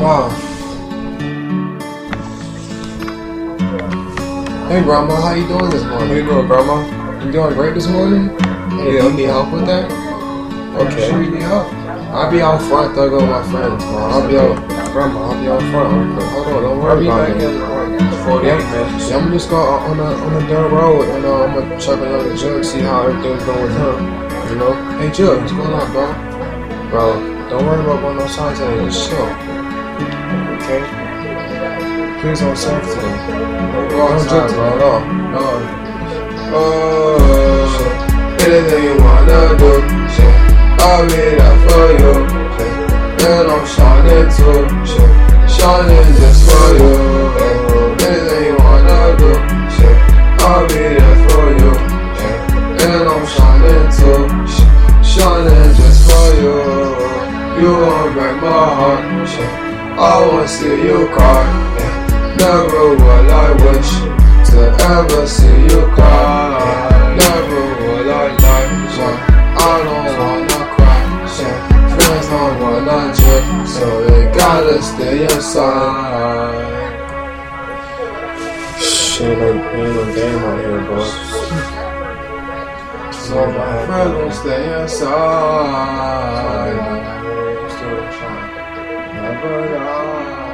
Wow. Hey, Grandma, how you doing this morning? How you doing, Grandma? You doing great this morning? Hey, Yeah. you need help with that? Okay. Sure you need help. I'll be out front thugging with my friends, man. I'll be out, Grandma, I'll be out front. Hold on, don't I'll worry be about it. in 48 minutes. Yeah, I'm just go on the on the dirt road and uh, I'm gonna check another Jug, see how everything's going with him. You know? Hey Jug, what's going on, bro? Bro, don't worry about going outside today. Just chill. Okay? Please don't anything. Don't go outside, bro, all. No. Oh, anything you wanna do, shit. I'll be there for you, shit. And I'm shining too, shit. Shining just for you. Anything you wanna do, shit. I'll be there for you. And I'm shining too, shit. Shining just for you. You won't break my heart, shit. I won't see you cry. Never will I wish to ever see you cry. Never will I lie, yeah. I don't wanna cry, yeah. Friends don't wanna drip, so they gotta stay inside. Shit, ain't no game out here, bro. So my friends will stay inside. never are.